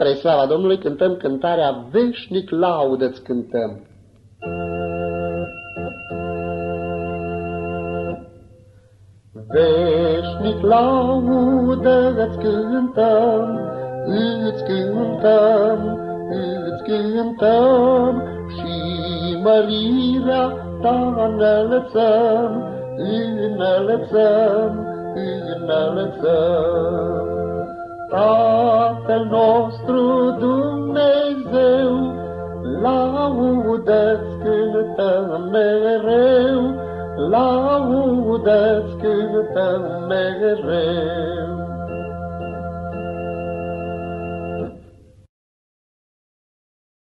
Spre slava Domnului cântăm cântarea Veșnic laudă-ți cântăm. Veșnic laudă-ți cântăm, îți cântăm, îți cântăm și mărirea ta înălțăm, înălțăm, înălțăm. Tatăl nostru Dumnezeu, laudă-ți cântăm mereu, laudă-ți cântăm mereu.